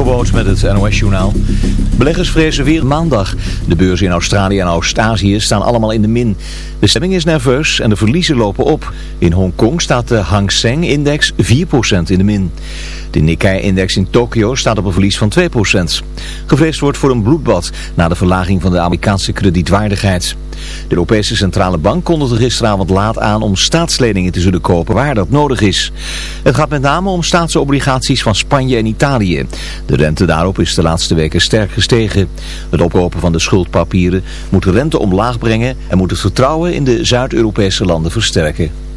Jobboot met het NOS-journaal. Beleggers vrezen weer maandag. De beurzen in Australië en Oost-Azië staan allemaal in de min. De stemming is nerveus en de verliezen lopen op. In Hongkong staat de Hang Seng-index 4% in de min. De Nikkei-index in Tokio staat op een verlies van 2%. Gevreesd wordt voor een bloedbad na de verlaging van de Amerikaanse kredietwaardigheid. De Europese Centrale Bank kondigde gisteravond laat aan om staatsleningen te zullen kopen waar dat nodig is. Het gaat met name om staatsobligaties van Spanje en Italië. De rente daarop is de laatste weken sterk gestegen. Het opkopen van de schuldpapieren moet de rente omlaag brengen en moet het vertrouwen in de Zuid-Europese landen versterken.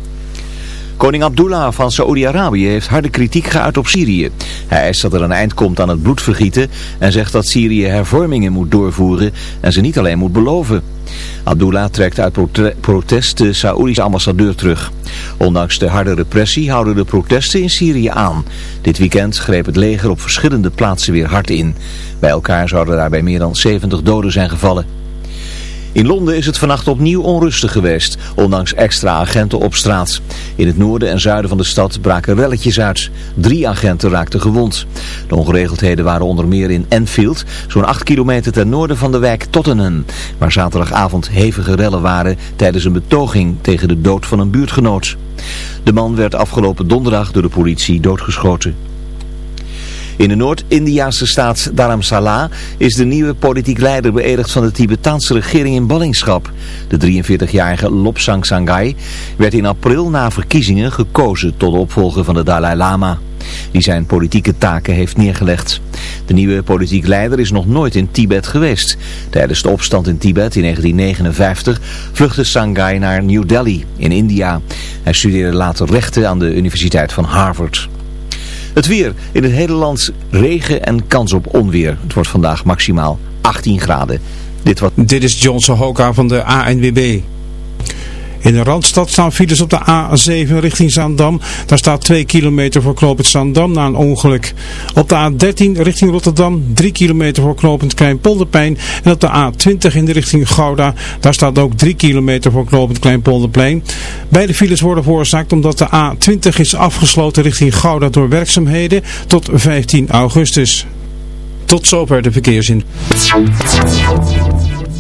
Koning Abdullah van Saoedi-Arabië heeft harde kritiek geuit op Syrië. Hij eist dat er een eind komt aan het bloedvergieten en zegt dat Syrië hervormingen moet doorvoeren en ze niet alleen moet beloven. Abdullah trekt uit protest de Saoedische ambassadeur terug. Ondanks de harde repressie houden de protesten in Syrië aan. Dit weekend greep het leger op verschillende plaatsen weer hard in. Bij elkaar zouden daarbij meer dan 70 doden zijn gevallen. In Londen is het vannacht opnieuw onrustig geweest, ondanks extra agenten op straat. In het noorden en zuiden van de stad braken relletjes uit. Drie agenten raakten gewond. De ongeregeldheden waren onder meer in Enfield, zo'n 8 kilometer ten noorden van de wijk Tottenham, waar zaterdagavond hevige rellen waren tijdens een betoging tegen de dood van een buurtgenoot. De man werd afgelopen donderdag door de politie doodgeschoten. In de Noord-Indiaanse staat Dharamsala is de nieuwe politiek leider beëdigd van de Tibetaanse regering in ballingschap. De 43-jarige Lobsang Sangai werd in april na verkiezingen gekozen tot opvolger van de Dalai Lama die zijn politieke taken heeft neergelegd. De nieuwe politiek leider is nog nooit in Tibet geweest. Tijdens de opstand in Tibet in 1959 vluchtte Sangai naar New Delhi in India. Hij studeerde later rechten aan de Universiteit van Harvard. Het weer. In het hele land regen en kans op onweer. Het wordt vandaag maximaal 18 graden. Dit, wat... Dit is Johnson Hoka van de ANWB. In de Randstad staan files op de A7 richting Zaandam. Daar staat 2 kilometer voor knooppunt Zaandam na een ongeluk. Op de A13 richting Rotterdam 3 kilometer voor knooppunt Kleinpolderplein. En op de A20 in de richting Gouda. Daar staat ook 3 kilometer voor knooppunt Kleinpolderplein. Beide files worden veroorzaakt omdat de A20 is afgesloten richting Gouda door werkzaamheden tot 15 augustus. Tot zover de verkeersin.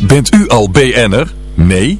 Bent u al BN'er? Nee?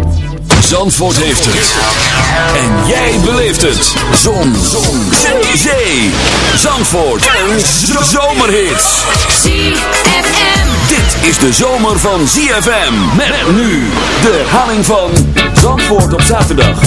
Zandvoort heeft het. En jij beleeft het. Zon. Zon. Zee. Zee. Zandvoort. En zomerhits. ZFM. Dit is de zomer van ZFM. Met nu de herhaling van Zandvoort op zaterdag.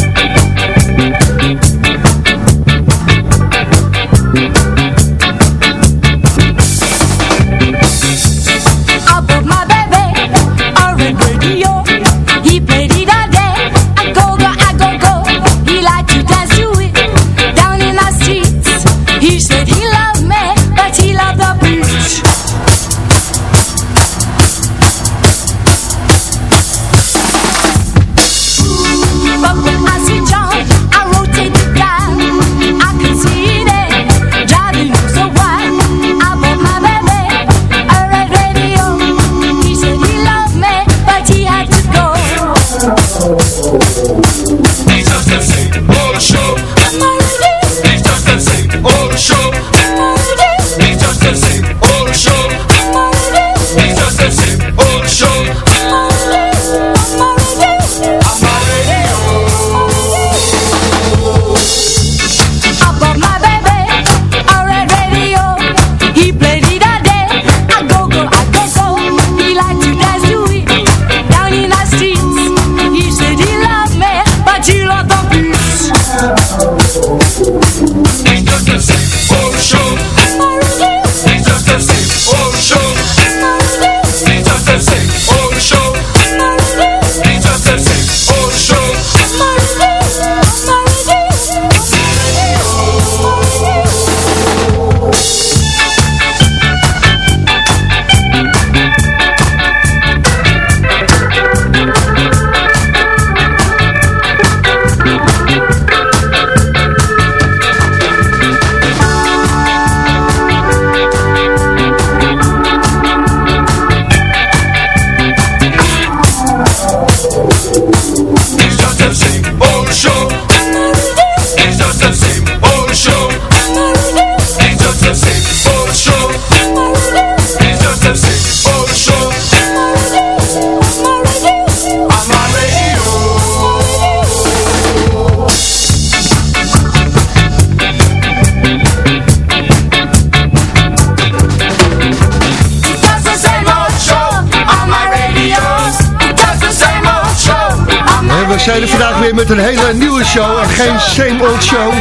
Een hele nieuwe show en geen same old show.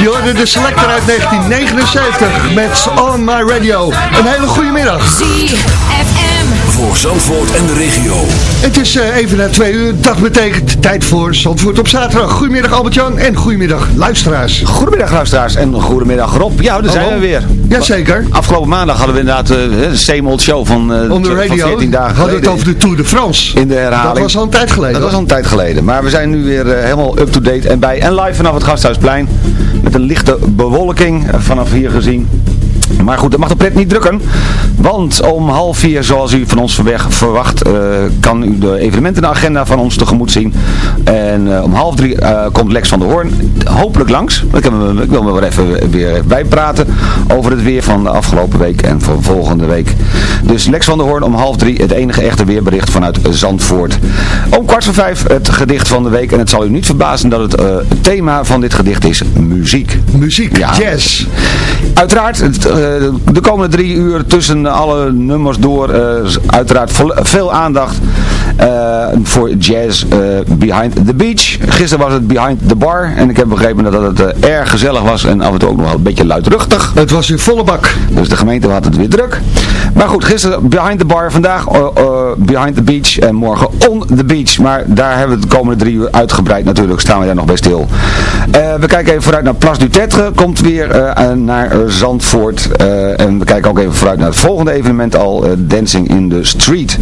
Je hoorde de selector uit 1979 met On My Radio. Een hele goede middag. Voor Zandvoort en de regio. Het is eh, even na twee uur. Dat betekent tijd voor Zandvoort op zaterdag. Goedemiddag Albert-Jan en goedemiddag luisteraars. Goedemiddag luisteraars en goedemiddag Rob. Ja, daar zijn Hallo. we weer. Jazeker. Afgelopen maandag hadden we inderdaad eh, de same old show van, eh, On the van radio 14 dagen hadden we het over de Tour de France. in de herhaling. Dat was al een tijd geleden. Dat was al een tijd geleden. Maar we zijn nu weer helemaal up-to-date en bij. En live vanaf het Gasthuisplein. Met een lichte bewolking vanaf hier gezien. Maar goed, dat mag de pret niet drukken. Want om half vier, zoals u van ons verweg- verwacht, eh, kan u de evenementenagenda van ons tegemoet zien. En eh, om half drie eh, komt Lex van der Hoorn hopelijk langs. Ik, heb ik wil me wel even weer bijpraten over het weer van de afgelopen week en van volgende week. Dus Lex van der Hoorn om half drie, het enige echte weerbericht vanuit Zandvoort. Om kwart voor vijf het gedicht van de week. En het zal u niet verbazen dat het thema van dit gedicht is muziek. Muziek, Ja. jazz. Uiteraard, de komende drie uur tussen alle nummers door, eh, uiteraard veel aandacht voor jazz eh, Behind the Beach. Gisteren was het Behind the Bar en ik heb begrepen dat het eh, erg gezellig was en af en toe ook nog wel een beetje luidruchtig. Het was in volle bak. Dus de gemeente had het weer druk. Maar goed, gisteren Behind the Bar, vandaag eh, eh, Behind the Beach en morgen On the Beach. Maar daar hebben we de komende drie uur uitgebreid natuurlijk, staan we daar nog bij stil. Eh, we kijken even vooruit naar Place du Tetre, komt weer eh, naar eh, Zandvoort. Eh, en we kijken ook even vooruit naar het volgende evenement al, eh, Dancing in the Street.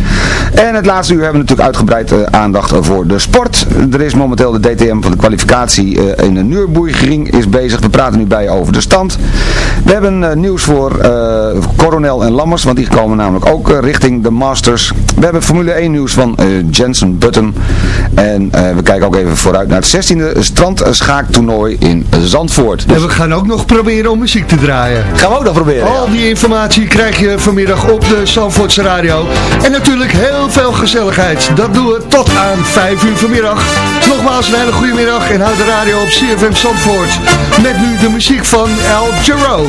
En het laatste uur hebben we natuurlijk uitgebreid eh, aandacht voor de sport. Er is momenteel de DTM van de kwalificatie eh, in de Nürburgring is bezig. We praten nu bij je over de stand. We hebben eh, nieuws voor Coronel en Lammers, want die komen namelijk ook richting de Masters. We hebben Formule 1 nieuws van Jensen Button. En we kijken ook even vooruit naar het 16e strandschaaktoernooi in Zandvoort. Dus En we gaan ook nog proberen om muziek te draaien. gaan we ook nog proberen. ja. Al die informatie krijg je vanmiddag op de Zandvoortse Radio. En natuurlijk heel veel gezelligheid. Dat doen we tot aan 5 uur vanmiddag. Nogmaals een hele goede middag en houd de radio op CFM Zandvoort. Met nu de muziek van El Giro.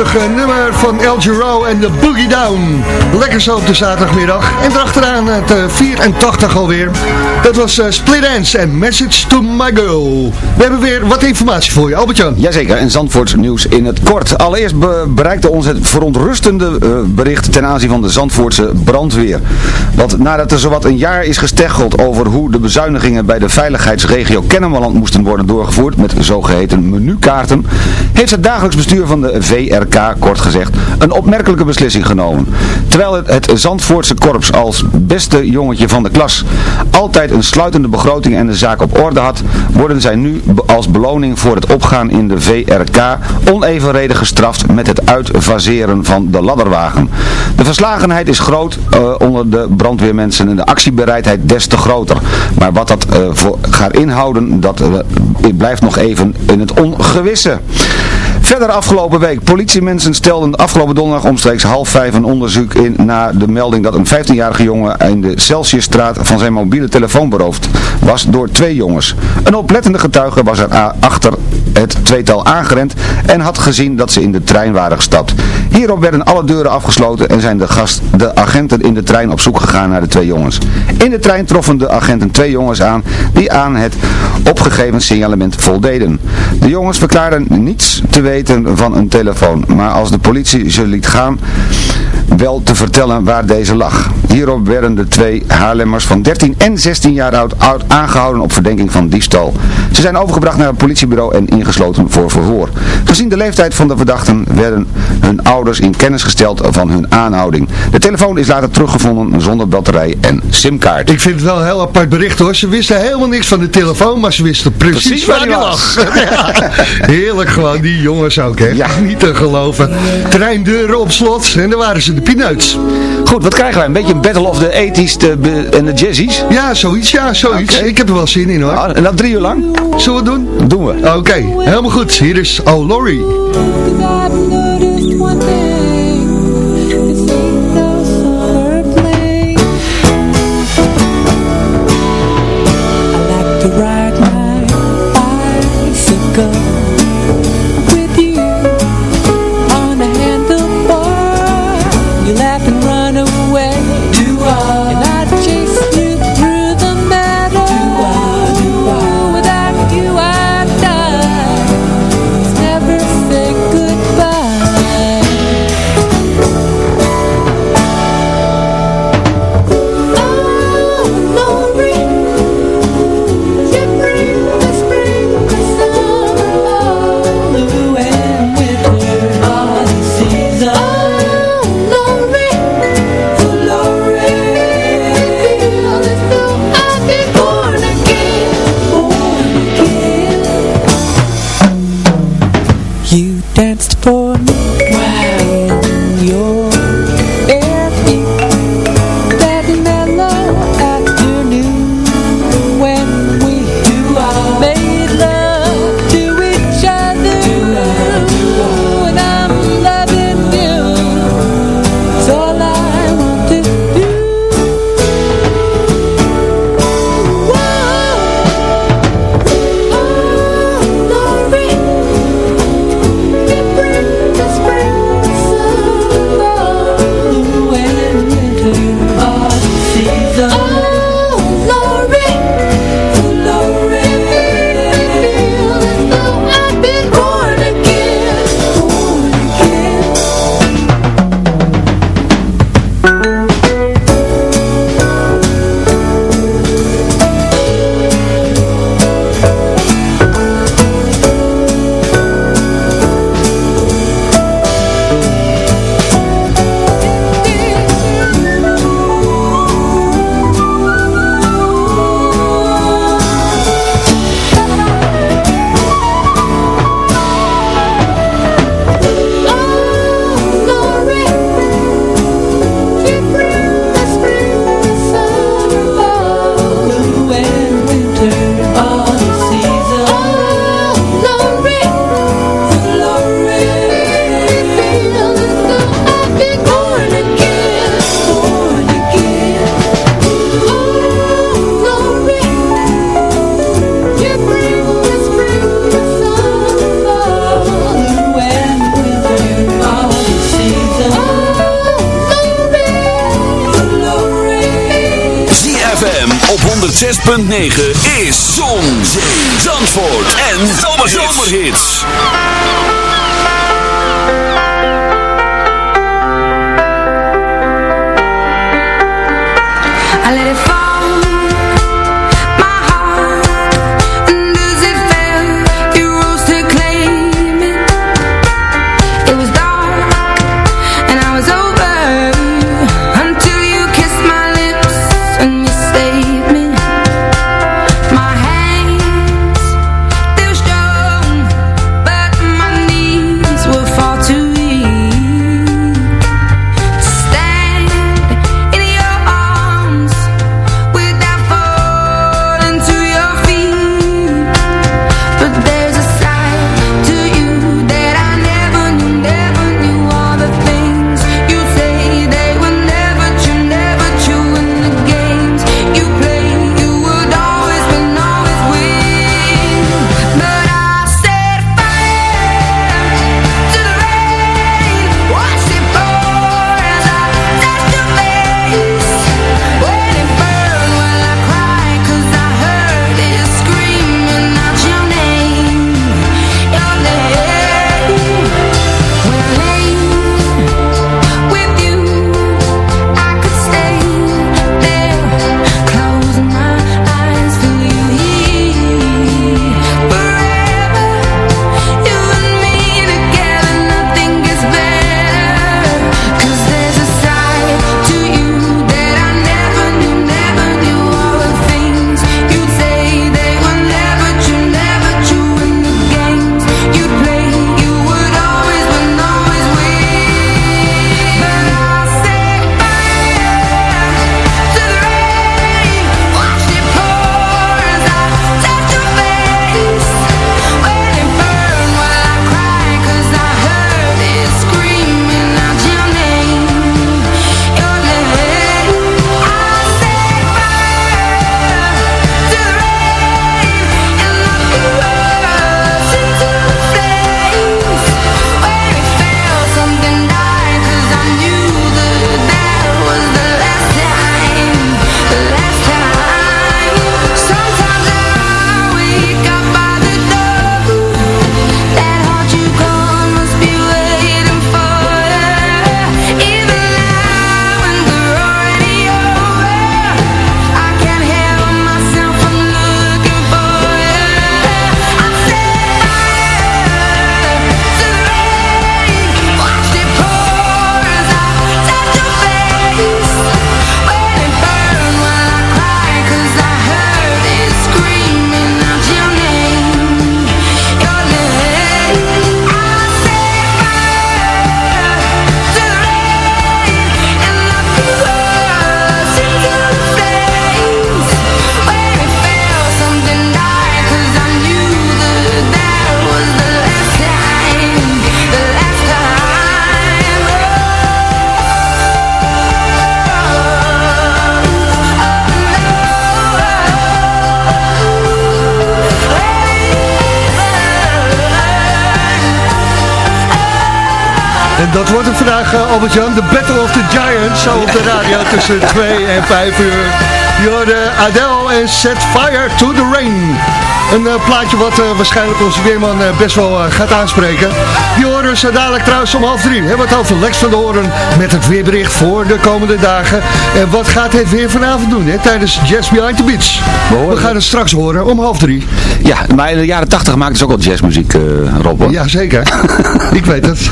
Eh, nummer van El Giro en de Boogie Down. Lekker zo op de zaterdagmiddag. En erachteraan het uh, 84 alweer. Dat was uh, Split Ends en Message to My Girl. We hebben weer wat informatie voor je, Albert-Jan. Jazeker, en Zandvoorts nieuws in het kort. Allereerst be bereikte ons het verontrustende uh, bericht ten aanzien van de Zandvoortse brandweer. Want nadat er zowat een jaar is gesteggeld over hoe de bezuinigingen bij de veiligheidsregio Kennemerland moesten worden doorgevoerd met zogeheten menukaarten, heeft het dagelijks bestuur van de VRK, kort gezegd, een opmerkelijke beslissing genomen. Terwijl het, het Zandvoortse korps als beste jongetje van de klas altijd een sluitende begroting en de zaak op orde had, worden zij nu als beloning voor het opgaan in de VRK onevenredig gestraft met het uitfaseren van de ladderwagen. De verslagenheid is groot uh, onder de brandweermensen en de actiebereidheid des te groter. Maar wat dat uh, voor gaat inhouden, dat uh, blijft nog even in het ongewisse. Verder afgelopen week. Politiemensen stelden afgelopen donderdag omstreeks half vijf een onderzoek in na de melding dat een 15-jarige jongen in de Celsiusstraat van zijn mobiele telefoon beroofd was door twee jongens. Een oplettende getuige was er achter het tweetal aangerend en had gezien dat ze in de trein waren gestapt. Hierop werden alle deuren afgesloten en zijn de, gast, de agenten in de trein op zoek gegaan naar de twee jongens. In de trein troffen de agenten twee jongens aan die aan het opgegeven signalement voldeden. De jongens verklaarden niets te weten van een telefoon, maar als de politie ze liet gaan wel te vertellen waar deze lag. Hierop werden de twee Haarlemmers van 13 en 16 jaar oud, oud aangehouden op verdenking van diefstal. Ze zijn overgebracht naar het politiebureau en ingesloten voor verhoor. Gezien de leeftijd van de verdachten werden hun ouders in kennis gesteld van hun aanhouding. De telefoon is later teruggevonden zonder batterij en simkaart. Ik vind het wel een heel apart bericht hoor. Ze wisten helemaal niks van de telefoon, maar ze wisten precies, Precies waar die lag. Ja, heerlijk gewoon, die jongens ook hè. Ja. Niet te geloven. Treindeuren op slot en daar waren ze de peanuts. Goed, wat krijgen wij? Een beetje een battle of the 80s de, en de jazzies? Ja, zoiets, ja, zoiets. Ik heb er wel zin in hoor. Ah, en dat drie uur lang? Zullen we het doen? Doen we. Oké, helemaal goed. Hier is Oh Albert-Jan. De Battle of the Giants. Zo op de radio tussen 2 en 5 uur. Je hoorde Adele en Set Fire to the Rain. Een eh, plaatje wat eh, waarschijnlijk onze weerman eh, best wel gaat aanspreken. Die horen ze dadelijk trouwens om half drie. We hebben het over Lex van de Hoorn met het weerbericht voor de komende dagen. En wat gaat het weer vanavond doen hè, tijdens Jazz Behind the Beach? We gaan het straks horen om half drie. Ja, maar in de jaren 80 maakten ze ook al jazzmuziek, Rob. hoor. Ja, zeker. Ik weet het.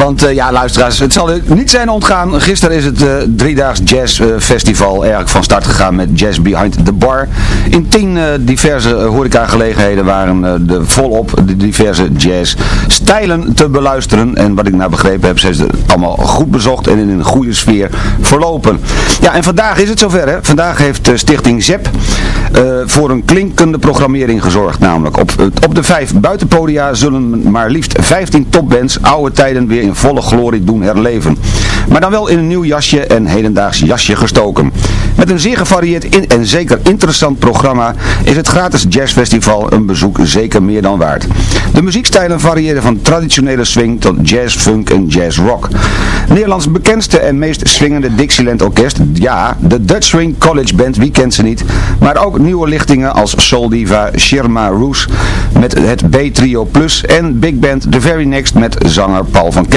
Want eh, ja, luisteraars, het zal niet zijn ontgaan. Gisteren is het eh driedaags jazz eh, festival eigenlijk van start gegaan met Jazz Behind the Bar. In tien diverse uh, horecagelegenheden waren de volop de diverse jazz stijlen te beluisteren. En wat ik nou begrepen heb, zijn ze allemaal goed bezocht en in een goede sfeer verlopen. Ja, en vandaag is het zover. Vandaag heeft Stichting ZEP voor een klinkende programmering gezorgd. Namelijk op, op de vijf buitenpodia zullen maar liefst 15 topbands oude tijden weer in volle glorie doen herleven. Maar dan wel in een nieuw jasje en hedendaags jasje gestoken. Met een zeer gevarieerd en zeker interessant programma is het gratis jazzfestival een bezoek zeker meer dan waard. De muziekstijlen variëren van traditionele swing tot jazz, funk en jazz rock. Nederlands bekendste en meest swingende Dixieland orkest, ja, de Dutch Swing College Band, wie kent ze niet, maar ook nieuwe lichtingen als Soul Diva Shirma Roos met het B-trio Plus en Big Band The Very Next met zanger Paul van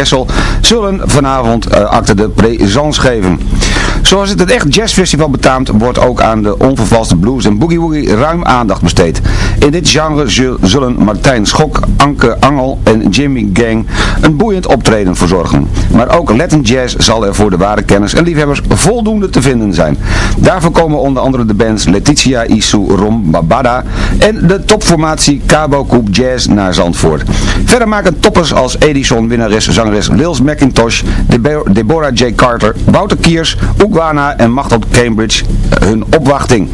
Zullen vanavond uh, acte de présence geven. Zoals het het echt jazzfestival betaamt, wordt ook aan de onvervalste blues en boogie woogie ruim aandacht besteed. In dit genre zullen Martijn Schok, Anke Angel en Jimmy Gang een boeiend optreden verzorgen. Maar ook Latin Jazz zal er voor de ware kenners en liefhebbers voldoende te vinden zijn. Daarvoor komen onder andere de bands Letitia Isu Rombabada en de topformatie Cabo Coop Jazz naar Zandvoort. Verder maken toppers als Edison winnares zangeres Lils McIntosh, Deborah J. Carter, Wouter Kiers, Oegwana en Machtel Cambridge hun opwachting.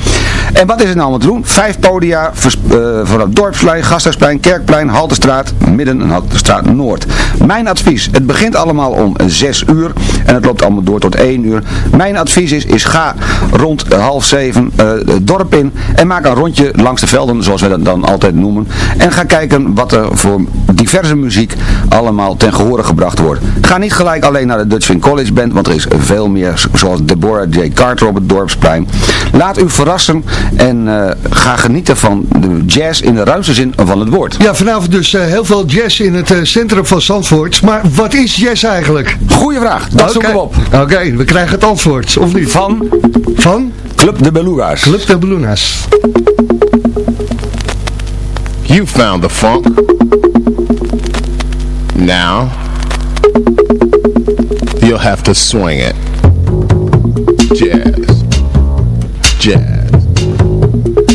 En wat is er nou om te doen? Vijf podia uh, vanaf Dorpsplein, Gasthuisplein, Kerkplein, Haltestraat, Midden en Haltestraat Noord. Mijn advies, het begint allemaal om 6 uur en het loopt allemaal door tot 1 uur. Mijn advies is, ga rond half 7 uh, het dorp in en maak een rondje langs de velden, zoals wij dat dan altijd noemen. En ga kijken wat er voor diverse muziek allemaal ten gehore gebracht wordt. Ga niet gelijk alleen naar de Dutch Swing College Band, want er is veel meer, zoals Deborah J. Carter op het Dorpsplein. Laat u verrassen en uh, ga genieten van de jazz in de ruimste zin van het woord. Ja, vanavond dus uh, heel veel jazz in het uh, centrum van Zandvoort. Maar wat is jazz eigenlijk? Goeie vraag, dat zoeken we op. Oké, okay, we krijgen het antwoord, of niet? Van? Van? Club de Beluga's. Club de Beluga's. You found the funk. Now, you'll have to swing it. Jazz. Jazz.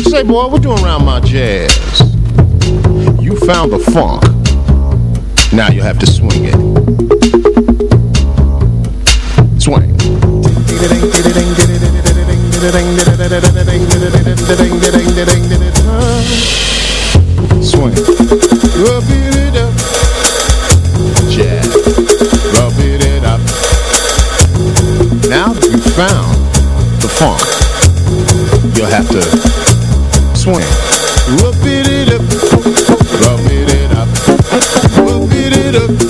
Say, boy, what doing around my jazz? You found the funk. Now you'll have to swing it. Swing. Swing. Found the funk, you'll have to swing. It up. Rub it up. It up.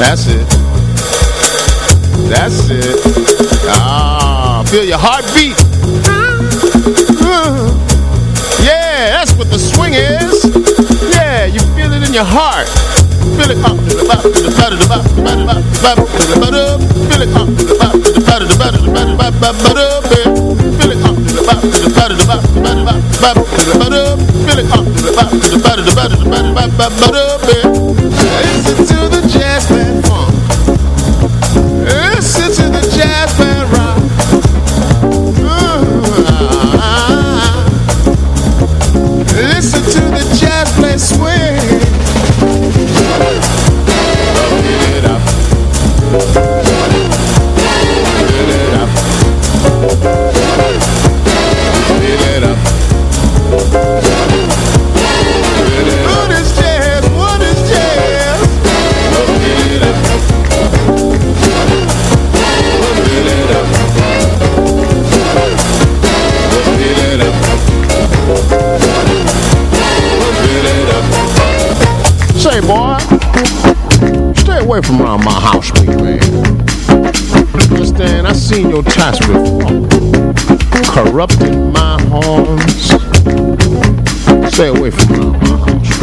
That's it. That's it. Ah, feel your heartbeat. Uh, yeah, that's what the swing is. Yeah, you feel it in your heart. Feel it up the bop, to the bop, to the bop, the bop, to the bop, Feel it up the bop, to the bop, to the bop, the bop, bop, bop, Feel it up to the bop, to the bop, to the bop, to the bop, Feel it up to the bop, to the bop, to the bop, the bop, bop, bop, To the jazz band from around my house, please, man. Understand? I seen your tats before. Corrupting my horns. Stay away from around my house,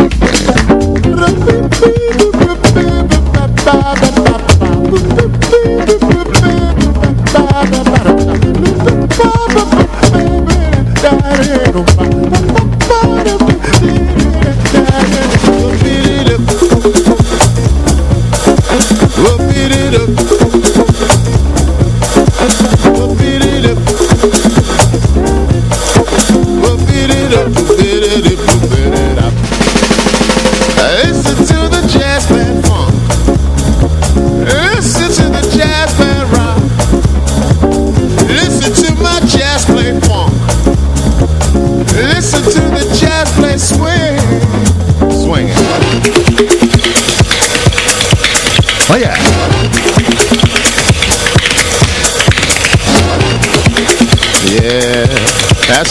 Listen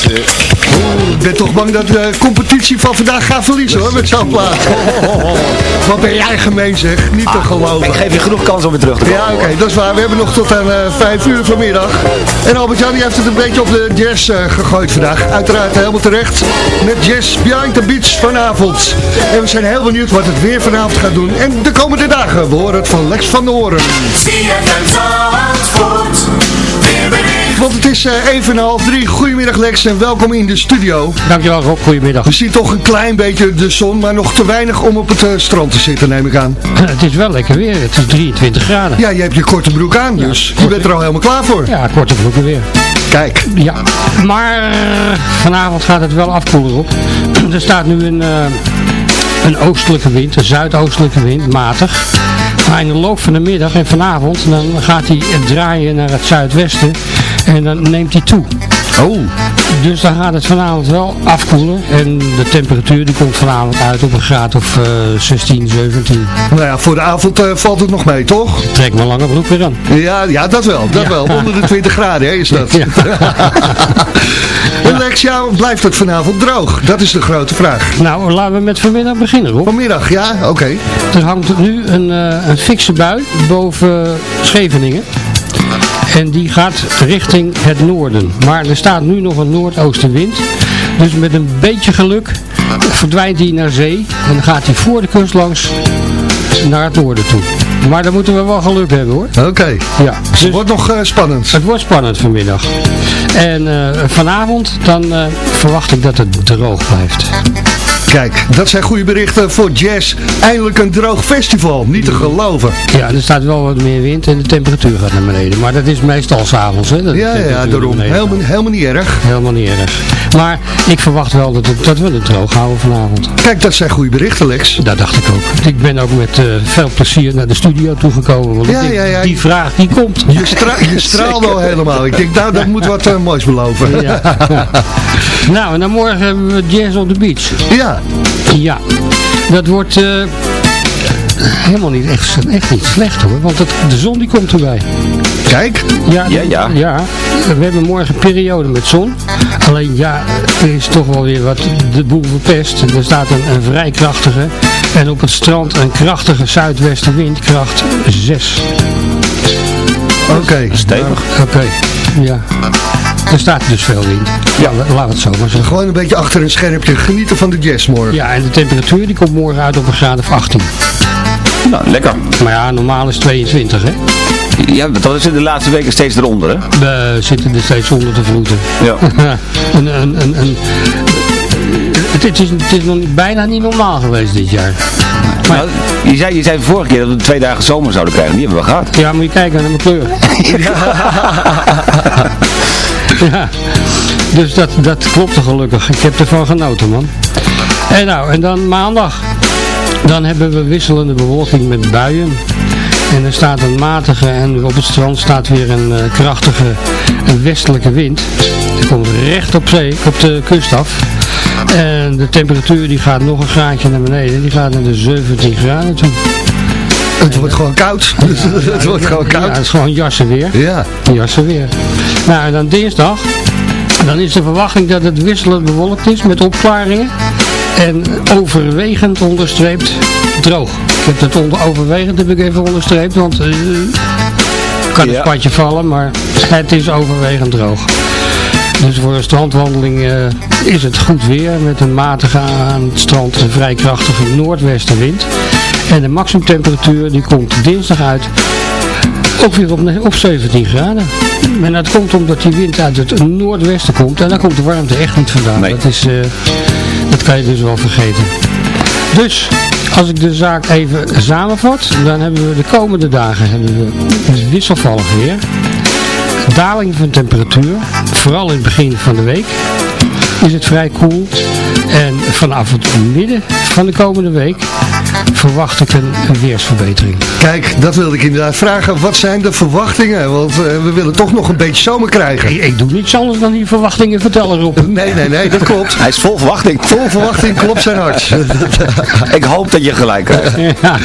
Ik ben toch bang dat de competitie van vandaag gaat verliezen hoor, met zo'n plaat. Wat ben jij gemeen zeg, niet te geloven. Ik geef je genoeg kans om weer terug te komen. Ja, oké, dat is waar. We hebben nog tot aan eh 5 uur vanmiddag. En Albert-Jan die heeft het een beetje op de jazz eh, gegooid vandaag. Uiteraard helemaal terecht. Met Jazz Behind the Beach vanavond. En we zijn heel benieuwd wat het weer vanavond gaat doen. En de komende dagen, we horen het van Lex van der Hoorn. Want het is eh, even half drie. Goedemiddag Lex en welkom in de studio. Dankjewel Rob, goedemiddag. We zien toch een klein beetje de zon, maar nog te weinig om op het eh, strand te zitten, neem ik aan. Het is wel lekker weer, het is 23 graden. Ja, je hebt je korte broek aan, dus je bent er al helemaal klaar voor. Ja, korte broeken weer. Kijk. Ja, maar eh, vanavond gaat het wel afkoelen op. er staat nu een, eh, een oostelijke wind, een zuidoostelijke wind, matig. In de loop van de middag en vanavond, dan gaat hij draaien naar het zuidwesten en dan neemt hij toe. Oh. Dus dan gaat het vanavond wel afkoelen en de temperatuur die komt vanavond uit op een graad of eh 16, 17. Nou ja, voor de avond eh, valt het nog mee, toch? Trek mijn lange broek weer aan. Ja, ja dat wel, dat Ja. wel. Onder de 20 graden hè, is dat. En Lex, ja, blijft het vanavond droog? Dat is de grote vraag. Nou, laten we met vanmiddag beginnen, Rob. Vanmiddag, ja, oké. Er hangt nu een, eh, een fikse bui boven Scheveningen. En die gaat richting het noorden. Maar er staat nu nog een noordoostenwind. Dus met een beetje geluk verdwijnt hij naar zee. En dan gaat hij voor de kust langs naar het noorden toe. Maar dan moeten we wel geluk hebben hoor. Oké. Ja. Dus het wordt nog eh, spannend. Het wordt spannend vanmiddag. En eh, vanavond dan eh, verwacht ik dat het droog blijft. Kijk, dat zijn goede berichten voor jazz. Eindelijk een droog festival, niet te geloven. Ja, er staat wel wat meer wind en de temperatuur gaat naar beneden. Maar dat is meestal s'avonds, de Ja, ja, daarom. Helemaal, helemaal niet erg. Helemaal niet erg. Maar ik verwacht wel dat, het, dat we het droog houden vanavond. Kijk, dat zijn goede berichten, Lex. Dat dacht ik ook. Ik ben ook met eh, veel plezier naar de studio toegekomen. Want Ja, ja, ja. die vraag die komt. Je, stra je straalt al helemaal. Ik denk, nou, dat moet wat eh, moois beloven. Nou, en dan morgen hebben we Jazz on the Beach. Ja. Ja, dat wordt eh, helemaal niet echt, echt niet slecht hoor, want het, de zon die komt erbij. Kijk. Ja, Ja, ja. ja, we hebben morgen een periode met zon. Alleen ja, er is toch wel weer wat de boel verpest. Er staat een, een vrij krachtige en op het strand een krachtige zuidwestenwind, kracht 6. Oké. Stevig. Oké, ja. Er staat dus veel wind. Ja. Laten we het zo maar zeggen. Gewoon een beetje achter een schermpje. Genieten van de jazz morgen. Ja, en de temperatuur die komt morgen uit op een graad of 18. Nou, lekker. Maar ja, normaal is 22 hè. Ja, dat is in de laatste weken steeds eronder, hè? We zitten er steeds onder te vloeten. Ja. een, een, een, een, het, het is, het is nog bijna niet normaal geweest dit jaar. Maar, Nou, je, zei, je zei vorige keer dat we twee dagen zomer zouden krijgen. Die hebben we gehad. ja, moet je kijken naar mijn kleur. ja. Dus dat, dat klopte gelukkig. Ik heb ervan genoten, man. En nou, en dan maandag. Dan hebben we wisselende bewolking met buien. En er staat een matige en op het strand staat weer een eh, krachtige een westelijke wind. Die komt recht op zee, op de kust af. En de temperatuur die gaat nog een graadje naar beneden. Die gaat naar de 17 graden toe. Het wordt gewoon koud. het wordt gewoon Ja, koud. het is gewoon jassen weer. Ja. Jassen weer. Nou, en dan dinsdag. Dan is de verwachting dat het wisselend bewolkt is met opklaringen. En overwegend onderstreept droog. heb het onder, overwegend heb ik even onderstreept, want eh kan een Ja. spatje vallen, maar het is overwegend droog. Dus voor een strandwandeling eh, is het goed weer met een matige aan het strand een vrij krachtige noordwestenwind. En de maximumtemperatuur die komt dinsdag uit ook weer op, op 17 graden. En dat komt omdat die wind uit het noordwesten komt en daar komt de warmte echt niet vandaan. Dat, is, eh, dat kan je dus wel vergeten. Dus, als ik de zaak even samenvat, dan hebben we de komende dagen hebben we wisselvallig weer. Daling van temperatuur, vooral in het begin van de week, is het vrij koel. En vanaf het midden van de komende week verwacht ik een, een weersverbetering. Kijk, dat wilde ik inderdaad vragen. Wat zijn de verwachtingen? Want eh, we willen toch nog een beetje zomer krijgen. Ik, ik doe niets anders dan die verwachtingen vertellen op. Nee, nee, nee, dat klopt. Hij is vol verwachting. Vol verwachting klopt zijn hart. Ik hoop dat je gelijk krijgt. Ja.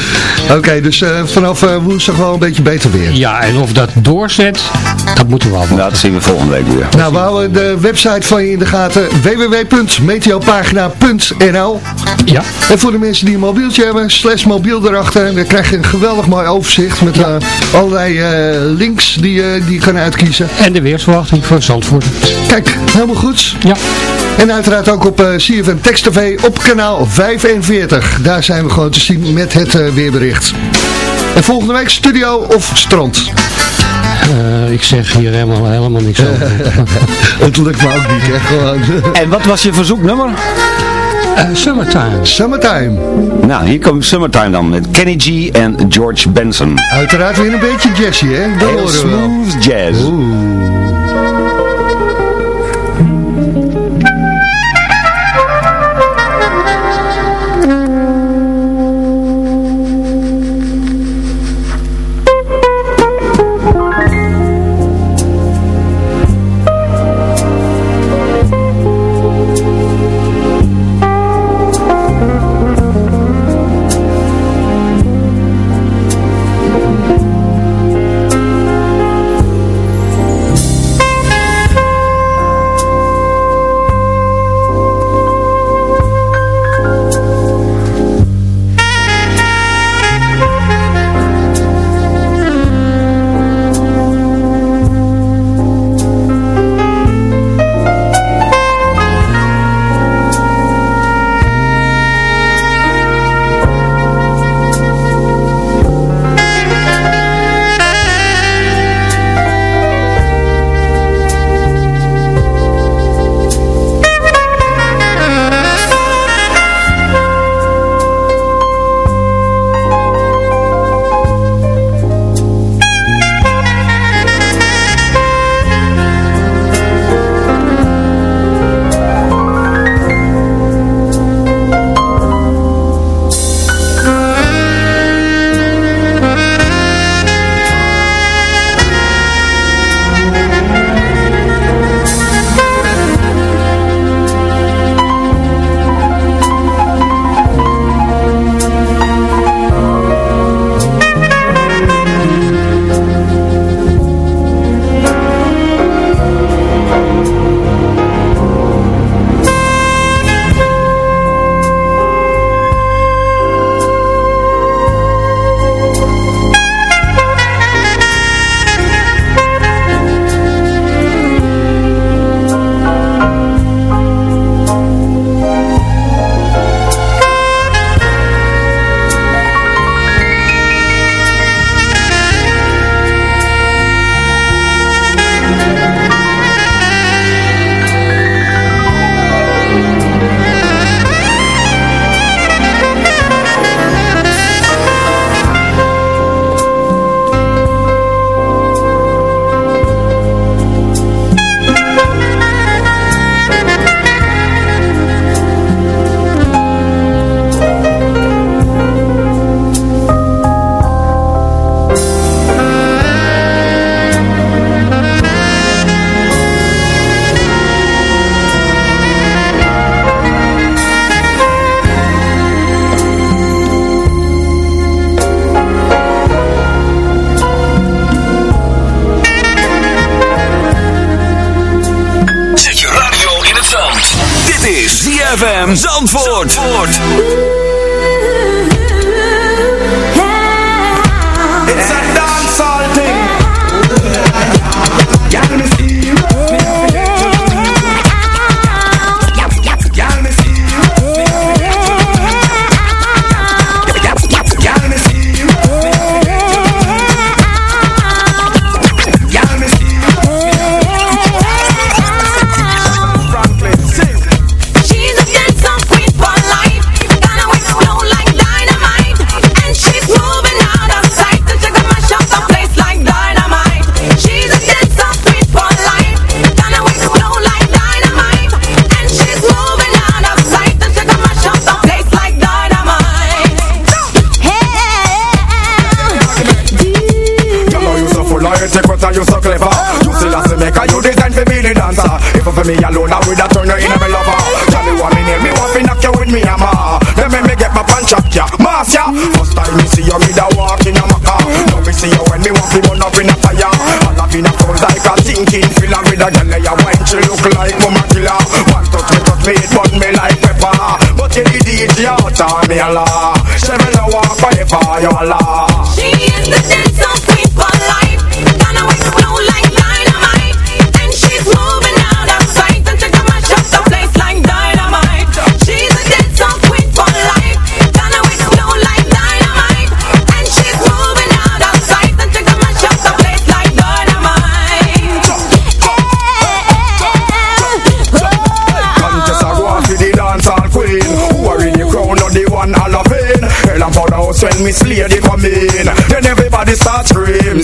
Oké, dus eh, vanaf eh, woensdag wel een beetje beter weer. ja, en of dat doorzet, dat moeten we afwachten. Dat zien we volgende week weer. Nou, we houden de website van je in de gaten. www.meteopagina.nl Ja. En voor de mensen die een mobieltje hebben, slash mobiel erachter. Dan krijg je een geweldig mooi overzicht met eh, allerlei eh, links die, je die je kan uitkiezen. En de weersverwachting voor Zandvoort. Kijk, helemaal goed. Ja. En uiteraard ook op eh CFM Text TV op kanaal 45. Daar zijn we gewoon te zien met het eh, weerbericht. En volgende week studio of strand. Eh, ik zeg hier helemaal, helemaal niks over. het lukt me ook niet, hè. Gewoon. En wat was je verzoeknummer? Eh, summertime. Summertime. Nou, hier komt Summertime dan met Kenny G en George Benson. Uiteraard weer een beetje jazzy, hè? Dat Heel horen we wel. smooth jazz.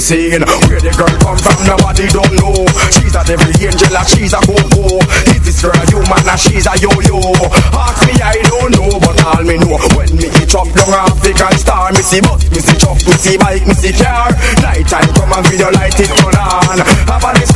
Scream Where the girl come from nobody don't know. She's a devil angel and she's a go-go. Is this girl a human and she's a yo-yo. Ask me I don't know but all me know. When me eat up down African star Me see bus, me see truck, me see bike, me see car. Night time come and video light it turn on. Everybody start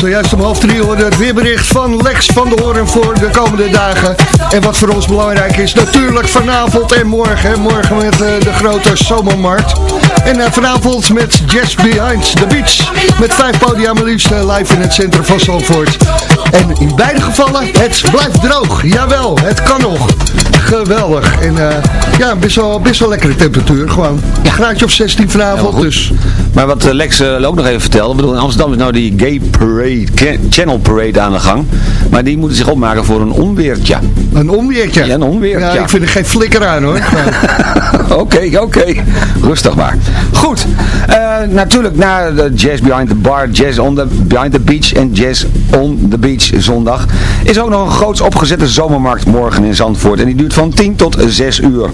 Zojuist om half drie hoorde het weerbericht van Lex van de Hoorn voor de komende dagen. En wat voor ons belangrijk is, natuurlijk vanavond en morgen. Morgen met eh, de grote zomermarkt. En eh, vanavond met Jazz Behind the Beach. Met vijf podia maar liefst live in het centrum van Zandvoort. En in beide gevallen, het blijft droog. Jawel, het kan nog. Geweldig. En eh, ja, best wel, best wel lekkere temperatuur. Gewoon een graadje of 16 vanavond. dus Maar wat Lex eh, ook nog even vertelde, ik bedoel, in Amsterdam is nou die Gay Parade, Channel Parade aan de gang. Maar die moeten zich opmaken voor een onweertje. Een onweertje? Ja, een onweertje. Ja, ik vind er geen flikker aan hoor. Oké, oké. Rustig maar. Goed. eh, natuurlijk na de Jazz Behind the Bar, Jazz on the, Behind the Beach en Jazz on the Beach zondag is ook nog een groots opgezette zomermarkt morgen in Zandvoort. En die duurt van 10 tot 6 uur.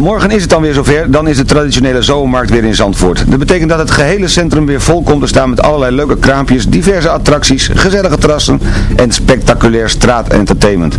Morgen is het dan weer zover, dan is de traditionele zomermarkt weer in Zandvoort. Dat betekent dat het gehele centrum weer vol komt te staan met allerlei leuke kraampjes, diverse attracties, gezellige terrassen en spectaculair straatentertainment.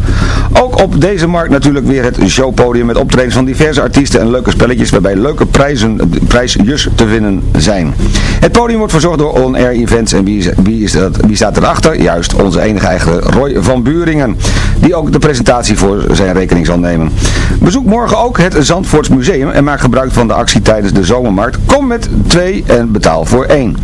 Ook op deze markt natuurlijk weer het showpodium met optredens van diverse artiesten en leuke spelletjes waarbij leuke prijzen, prijsjes te winnen zijn. Het podium wordt verzorgd door On Air Events en wie, is, dat, wie staat erachter? Juist onze enige eigen Roy van Buringen, die ook de presentatie voor zijn rekening zal nemen. Bezoek morgen ook het Zandvoorts Museum en maak gebruik van de actie tijdens de zomermarkt. Kom met twee en betaal voor één.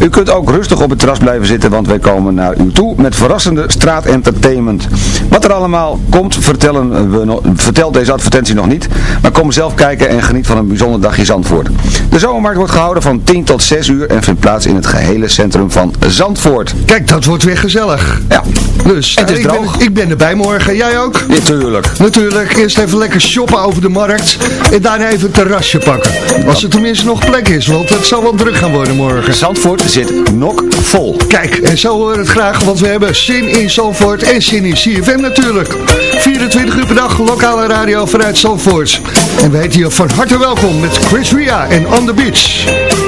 U kunt ook rustig op het terras blijven zitten, want wij komen naar u toe met verrassende straatentertainment. Wat er allemaal komt, vertellen we vertelt deze advertentie nog niet, maar kom zelf kijken en geniet van een bijzonder dagje Zandvoort. De zomermarkt wordt gehouden van 10 tot 6 uur en vindt plaats in het gehele centrum van Zandvoort. Kijk, dat wordt weer gezellig. Ja. Dus het is ik, droog. Ben, ik ben erbij morgen. Jij ook? Natuurlijk. Natuurlijk. Eerst even lekker shoppen over de markt. En daarna even een terrasje pakken. Als er tenminste nog plek is, want het zal wel druk gaan worden morgen. Zandvoort zit vol. Kijk, en zo horen het graag, want we hebben zin in Zandvoort en zin in CFM natuurlijk. 24 uur per dag, lokale radio vanuit Zandvoort. En we heten je van harte welkom met Chris Ria en On The Beach.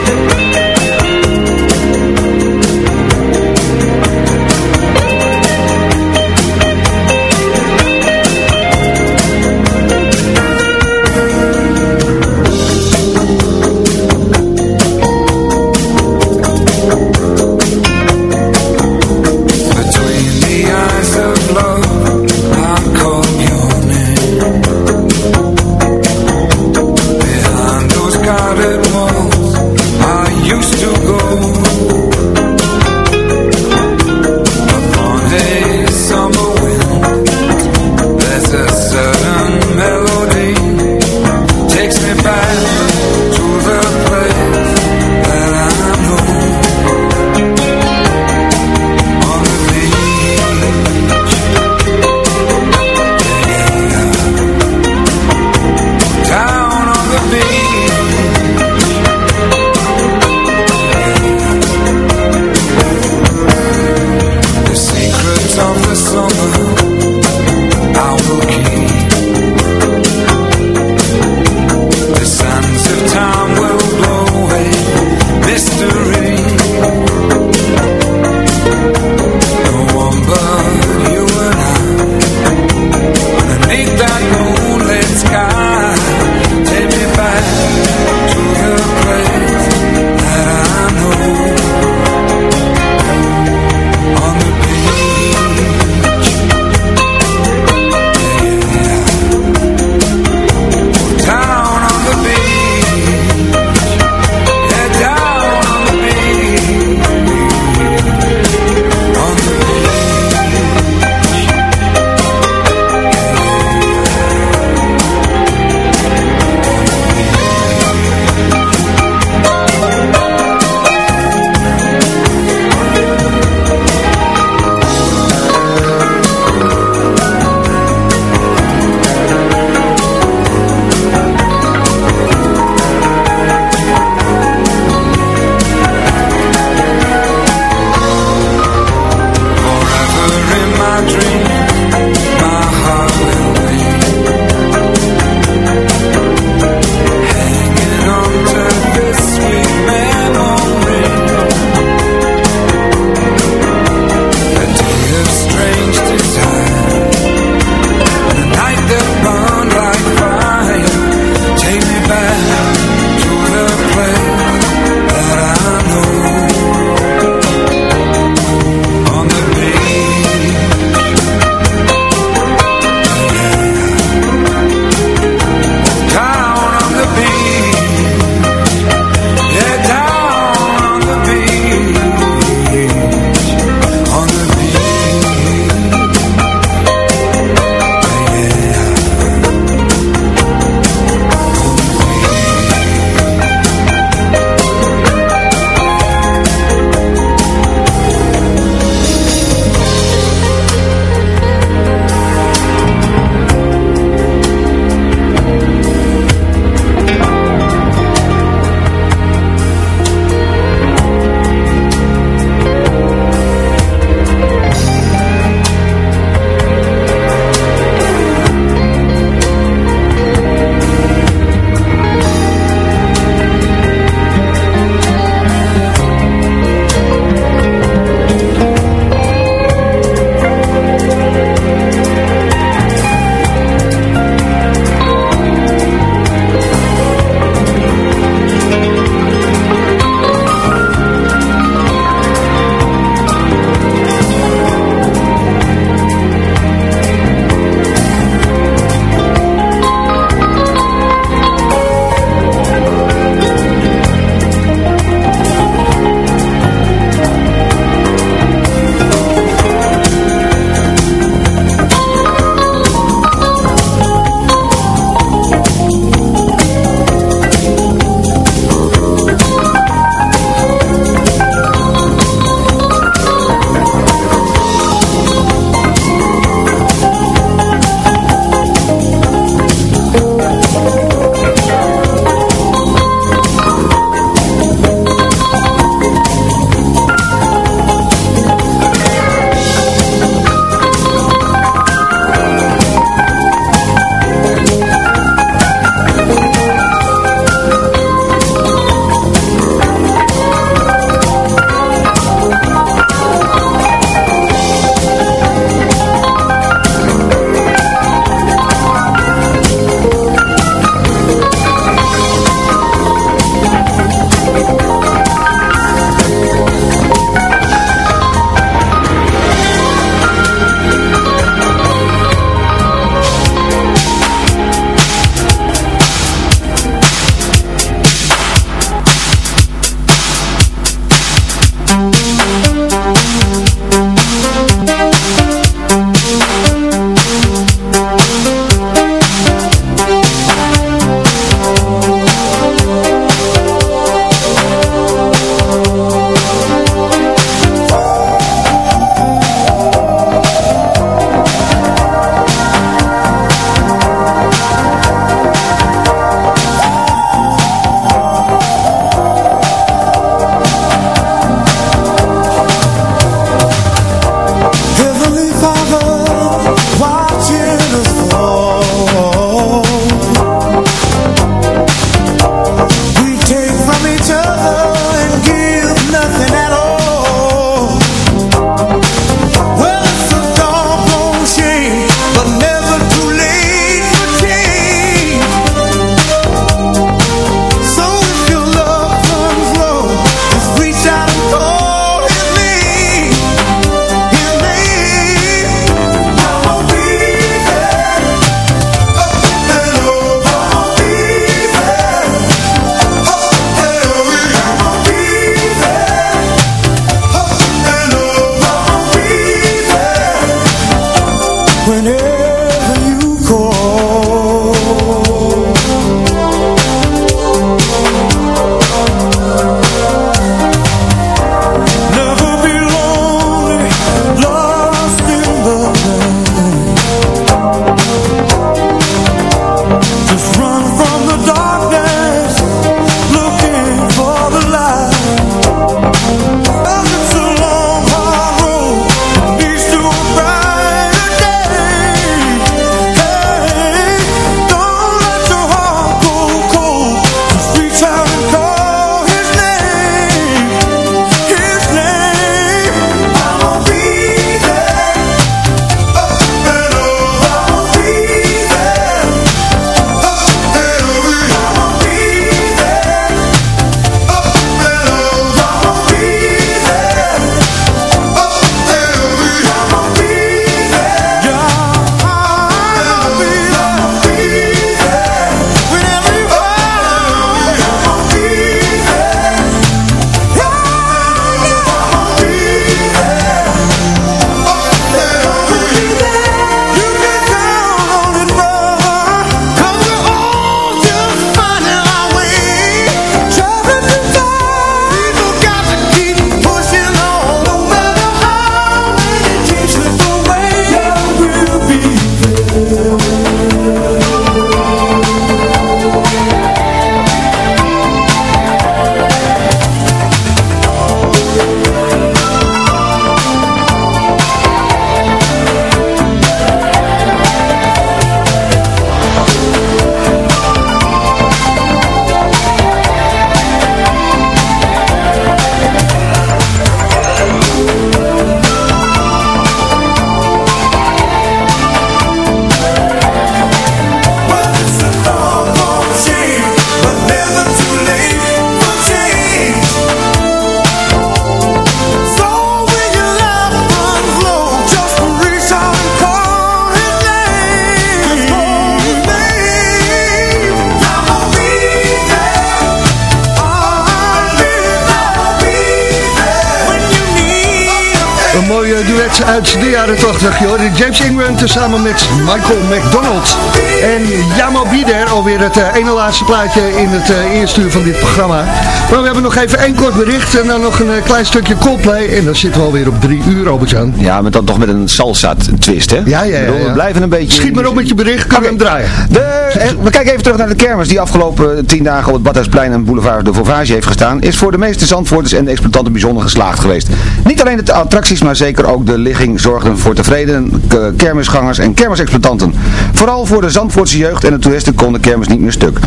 Uit de jaren 80. Je hoorde James Ingram tezamen met Michael McDonald. En Jamo Bieder, alweer het eh, ene laatste plaatje in het eh, eerste uur van dit programma. Maar we hebben nog even één kort bericht en dan nog een eh, klein stukje Coldplay. En dan zitten we alweer op drie uur, Robert-Jan. Ja, met dan toch met een salsa twist, hè? Ja, ja, ja. We blijven een beetje... Schiet maar op met je bericht, kan hem draaien. De, we kijken even terug naar de kermis die afgelopen tien dagen op het Badhuisplein en Boulevard de Vauvage heeft gestaan. Is voor de meeste Zandvoorters en de exploitanten bijzonder geslaagd geweest. Niet alleen de attracties, maar zeker ook de zorgden voor tevreden eh, kermisgangers en kermisexploitanten. Vooral voor de Zandvoortse jeugd en de toeristen kon de kermis niet meer stuk.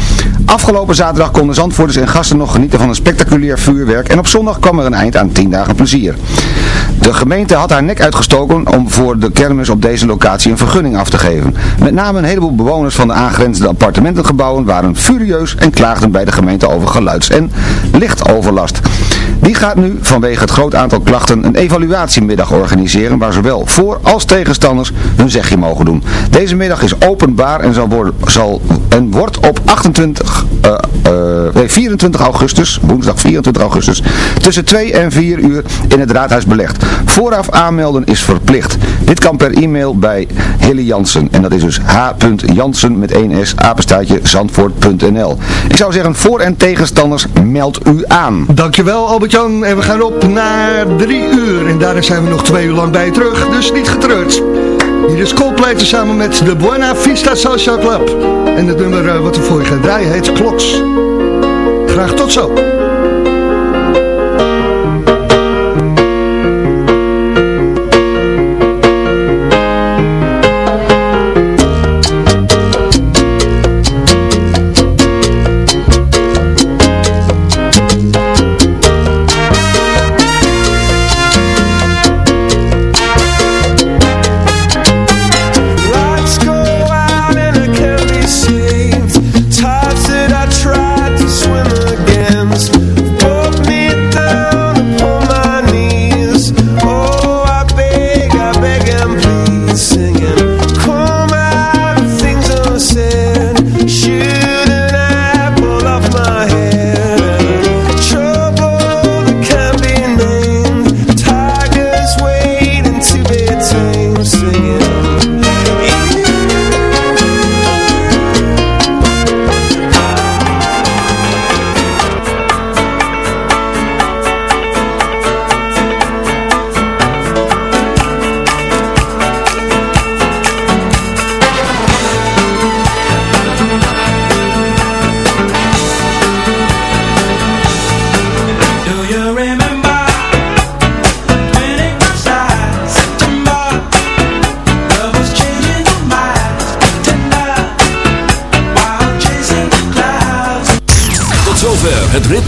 Afgelopen zaterdag konden Zandvoorters en gasten nog genieten van een spectaculair vuurwerk en op zondag kwam er een eind aan tien dagen plezier. De gemeente had haar nek uitgestoken om voor de kermis op deze locatie een vergunning af te geven. Met name een heleboel bewoners van de aangrenzende appartementengebouwen waren furieus en klaagden bij de gemeente over geluids- en lichtoverlast. Die gaat nu vanwege het groot aantal klachten een evaluatiemiddag organiseren waar zowel voor- als tegenstanders hun zegje mogen doen. Deze middag is openbaar en, zal worden, zal, en wordt op 28, eh, eh, nee, 24 augustus, woensdag 24 augustus, tussen 2 en 4 uur in het raadhuis belegd. Vooraf aanmelden is verplicht. Dit kan per e-mail bij Hilly Jansen. En dat is dus h.jansen met 1s, apenstaatje, zandvoort.nl. Ik zou zeggen, voor- en tegenstanders, meld u aan. Dankjewel Albert-Jan. En we gaan op naar drie uur. En daarna zijn we nog twee uur lang bij terug. Dus niet getreurd. Hier is Coldplay samen met de Buena Vista Social Club. En het nummer eh, wat we voor je heet Kloks. Graag tot zo.